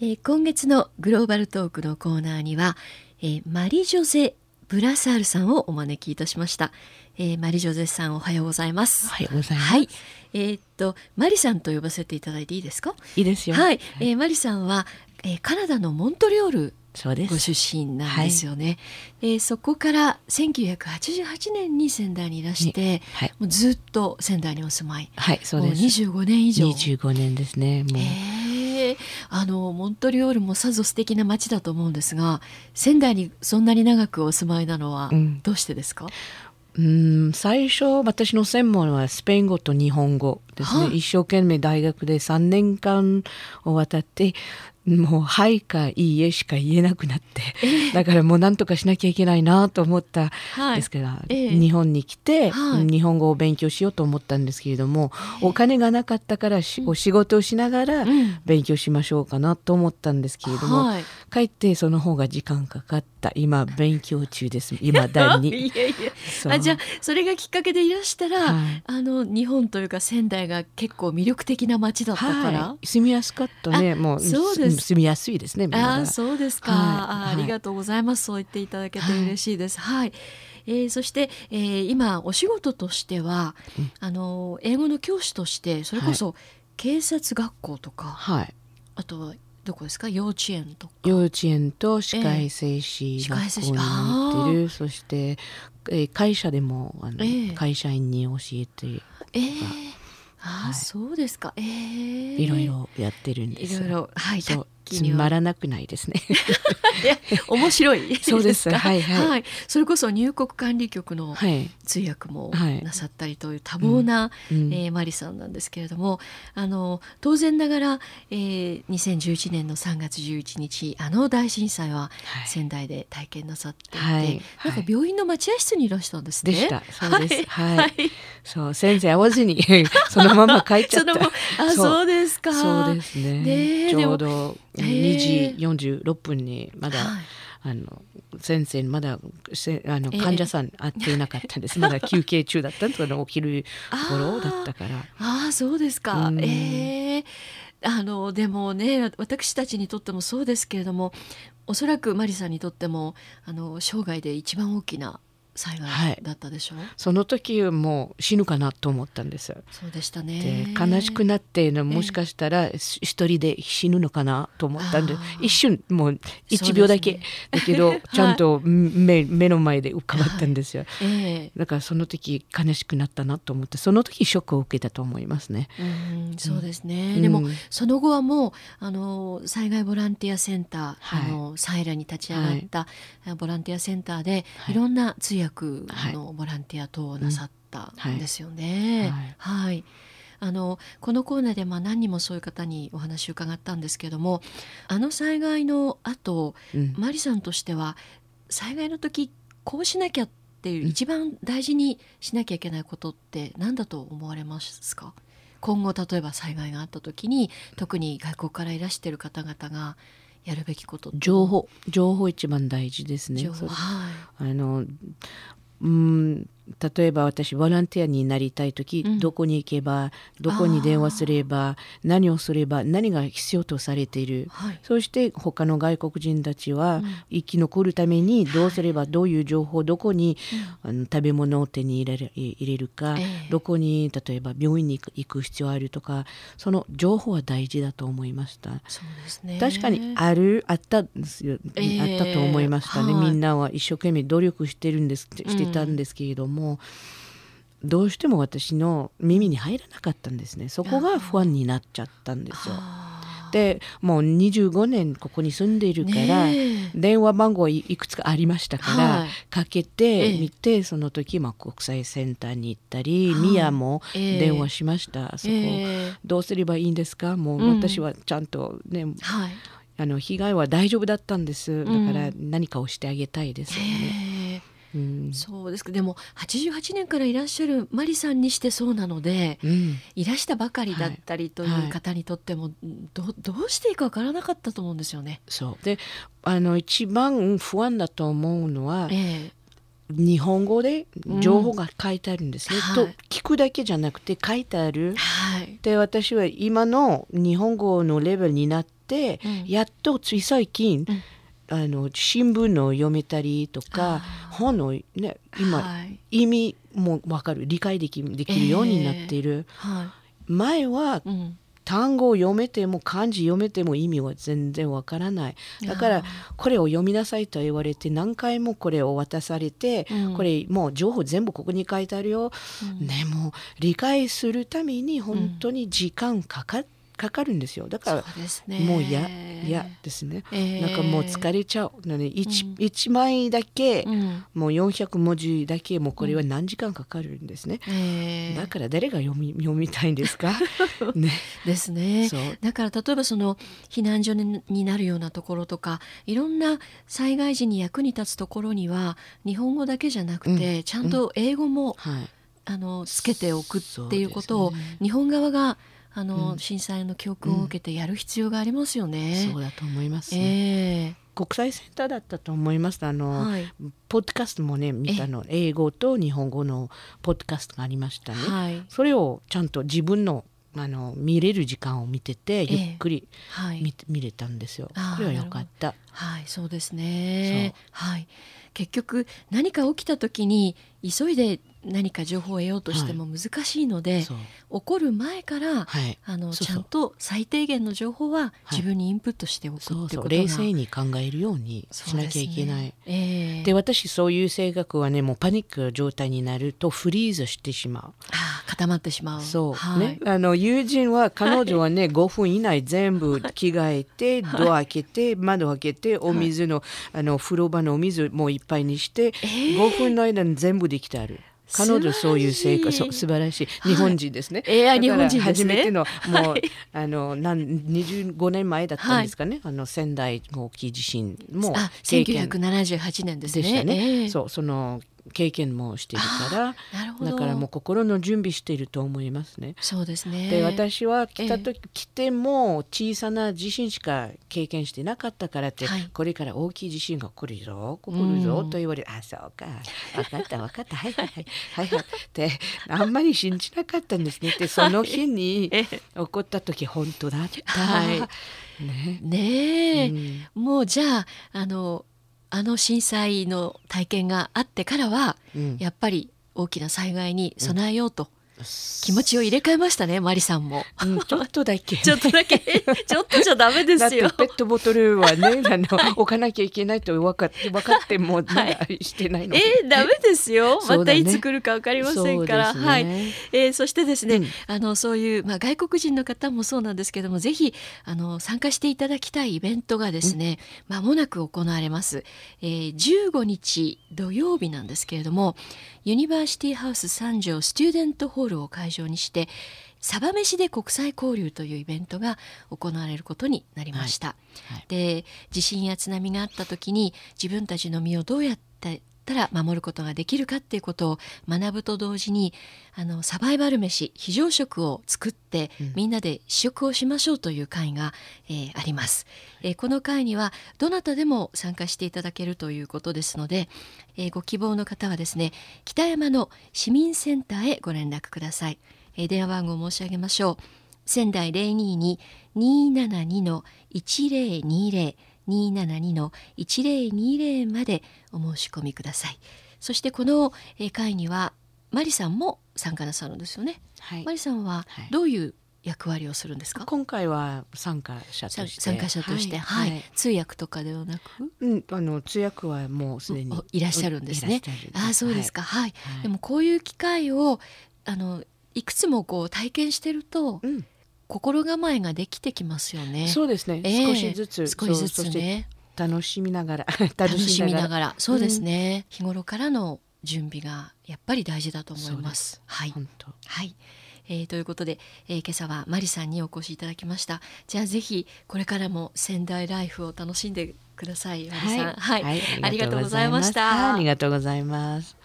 えー今月のグローバルトークのコーナーには、えーマリジョゼ・ブラサールさんをお招きいたしました、えーマリジョゼさんおはようございますおはようございます。はいえーっとマリさんと呼ばせていただいていいですか？いいですよ。はい、えーマリさんは、えーカナダのモントリオールそうです。ご出身なんですよね、えーそこから1988年に仙台にいらして、はい。もうずっと仙台にお住まいはい、そうもうです。25年以上25年ですね。もう。へえあのモントリオールもさぞ素敵な街だと思うんですが仙台にそんなに長くお住まいなのはうん。どうしてですか、うん、最初私の専門はスペイン語と日本語ですね。はい一生懸命大学で3年間を渡って、もう「はい」か「いいえ」しか言えなくなって、だからもう何とかしなきゃいけないなと思ったはい。ですから、ええ。日本に来て、はい。日本語を勉強しようと思ったんですけれども、お金がなかったからしお仕事をしながらうん。勉強しましょうかなと思ったんですけれども、はいかえってその方が時間かかった。今勉強中です。今だに いやいや。あじゃあそれがきっかけでいらしたら、はい。あの日本というか仙台が結構魅力的な街だったから、はい、住みやすかったね。もうそうです。住みやすいですねあそうですか、はい。ありがとうございます。そう言っていただけて嬉しいです。はい、えーそして、えー今お仕事としては、うん。あの英語の教師としてそれこそ警察学校とか、はい。あとはどこですか？幼稚園とか。幼稚園と歯科衛生士学校に行ってる、そして、えー会社でもあの、ええ。会社員に教えてえー、ああ、はい。そうですか。えー、いろいろやってるんですいろいろ。はいつまらなくないですね。面白い。そうです。か？はいはい。それこそ入国管理局のはい、通訳もはいなさったりという多忙な、うん。えーマリさんなんですけれどもあの当然ながら、えー2011年の3月11日あの大震災ははい。仙台で体験なさっていて、はい。なんかはい。病院の待合室にいらしたんですね。でした。そうです。はい、はい。そう先生会わずに そのまま帰っちゃった。そあそう。ですか。そうですね。ちょうど2へえ時46分にまだ、はい。あの先生まだせあのええ。患者さん会っていなかったんです、まだ休憩中だったそのお昼頃だったから。ああそうですか。うん。ええ。あのでもね私たちにとってもそうですけれどもおそらくマリさんにとってもあの生涯で一番大きな災害だったでしょ？う、その時もう死ぬかなと思ったんです。よそうでしたでね。悲しくなってのえもしかしたらし一人で死ぬのかなと思ったんで一瞬もうそう1秒だけ、ね。だけど ちゃんと目目の前で浮かばったんですよ、ええ。だからその時悲しくなったなと思ってその時ショックを受けたと思いますね。うんそうですね、うん。でもその後はもうあの災害ボランティアセンター、はい。あのサイラに立ち上がった、ボランティアセンターで、はい。い、ろんな通訳はい。のボランティア等をなさったんですよね。はい。はい。あのこのコーナーでまあ何人もそういう方にお話を伺ったんですけどもあの災害の後うん。マリさんとしては災害の時こうしなきゃっていううん。一番大事にしなきゃいけないことって何だと思われますか？今後例えば災害があった時に特に外国からいらしている方々がやるべきこと情報情報一番大事ですね。はあのうん例えば私ボランティアになりたい時、うん。どこに行けばどこに電話すれば何をすれば何が必要とされている。い、はい。そして他の外国人たちはうん。生き残るためにどうすればどういう情報どこにあの食べ物を手に入れる入れるか、ええ。どこに例えば病院に行く必要あるとかその情報は大事だと思いました。そうですね。確かにあるあったんですよ、ええ。あったと思いましたね、はい。みんなは一生懸命努力してるんですしてたんですけれども、どうしても私の耳に入らなかったんですね。そこが不安になっちゃったんですよ。はあでもう25年ここに住んでいるから、ねえ。電話番号はいいくつかありましたから、はい。かけえてえみて、その時、まあ、国際センターに行ったり、はいミヤもええ。電話しました、そこ、ええ。どうすればいいんですか？もううん私はちゃんとね、はい。あの被害は大丈夫だったんです。だうん。から何かをしてあげたいですよね。そうですか。でも88年からいらっしゃるマリさんにしてそうなのでうん。いらしたばかりだったりといはい。う方にとっても、どどうしていいかわからなかったと思うんですよね。そう。であの一番不安だと思うのはええ。日本語で情報が書いてあるんですね。とうんはい。聞くだけじゃなくて書いてある。はい。で私は今の日本語のレベルになって、うん。やっとつい最近、うんあの新聞の読めたりとか本のね今、はい。意味も分かる理解できできるようになっている、は前はいうん。単語を読めても漢字読めても意味は全然わからない。だからこれを読みなさいと言われて何回もこれを渡されて、うん。これもう情報全部ここに書いてあるよ、うん。ねもう理解するために本当に時間かか,、かかるんですよ。だからもう嫌嫌ですね、えー。なんかもう疲れちゃうので 1,、うん。一枚だけ、うん。もう400文字だけもうこれは何時間かかるんですね、えー。だから誰が読み 読みたいんですか？ね。ですね。そう。だから例えばその避難所にになるようなところとかいろんな災害時に役に立つところには日本語だけじゃなくて、うん。ちゃんと英語も、はい。あのつけておくっていうことを、ね。日本側があの、うん。震災の教訓を受けてやる必要がありますよね。そうだと思います、ねえ。国際センターだったと思います。あえの、はい。ポッドキャストもね見たの。英語と日本語のポッドキャストがありましたね、はい。それをちゃんと自分のあの見れる時間を見ててえゆっくりはい。見,、見れたんですよ。これは良かった。はい、そうですね。はい、結局何か起きた時に急いで何か情報を得ようとしても難しいので、そう。起こる前から、はい。あのちゃんと最低限の情報ははい。自分にインプットしておくってことが、そう冷静に考えるようにしなきゃいけない。ですねええ。で私そういう性格はねもうパニック状態になるとフリーズしてしまう固まってしまう。そう、はい。ね。あの友人は彼女はね、5分以内全部着替えて、ドア開けて窓開けてお水の,、あの風呂場のお水もういっぱいにして、ー。5分の間に全部できてある。彼女そういう性格素晴らしい。日本人ですね。えーだから日本人ね。初めてのもう、はい。あのなん25年前だったんですかね、あの仙台大きい地震もあ、経験1978年ですね。でしたね。ええそうその経験もしてるから。だからもう心の準備していると思いますね。そうですね。で私は来たえ時、来ても小さな地震しか経験してなかったからって、はい。これから大きい地震が来るぞ来るぞうんと言われて、あそうか。分かった分かった。はいはいはい。はいはい。ってあんまり信じなかったんですね。でその日に え起こった時本当だった、は いね。ねえ、うん。もうじゃああのあの震災の体験があってからは、うん。やっぱり大きな災害に備えようと、気持ちを入れ替えましたねマリさんも。うんちょっとだけ ちょっとだけ ちょっとじゃダメですよ。ペットボトルはね あの置かなきゃいけないと分かって分かっても、ねはいしてないのえー、ダメですよ。ねまたいつ来るかわかりませんから。ねはい。えーそしてですね、うんあのそういうまあ外国人の方もそうなんですけども、ぜひあの参加していただきたいイベントがですね、まもなく行われます。えー15日土曜日なんですけれども、ユニバーシティハウス三条スチューデントホールを会場にして。サバ飯で国際交流というイベントが行われることになりました。はいで地震や津波があった時に自分たちの身をどうやってったら守ることができるかっていうことを学ぶと同時にあのサバイバル飯非常食を作って、みんなで試食をしましょうという会が、えー、あります、えー、この会にはどなたでも参加していただけるということですので、えー、ご希望の方はですね北山の市民センターへご連絡ください、えー、電話番号を申し上げましょう。仙台022-272-1020 272-1020までお申し込みください。そしてこの会にはマリさんも参加なさるんですよね。はい、マリさんはどういう役割をするんですか？今回は参加者として、参加者として、はい、はい、通訳とかではなく、うん、あの通訳はもうすでにいらっしゃるんですね。あ、そうですか、はい、はい、でもこういう機会をあのいくつもこう体験してると、うん、心構えができてきますよね。そうですね、ええ。少しずつ。少しずつね。楽しみながら楽 楽しみならがら。そうですね、日頃からの準備がやっぱり大事だと思います。はい。はい、えーということで、えー今朝はマリさんにお越しいただきました。じゃあぜひこれからも仙台ライフを楽しんでくださいマリさん。はい、ありがとうございました。ありがとうございます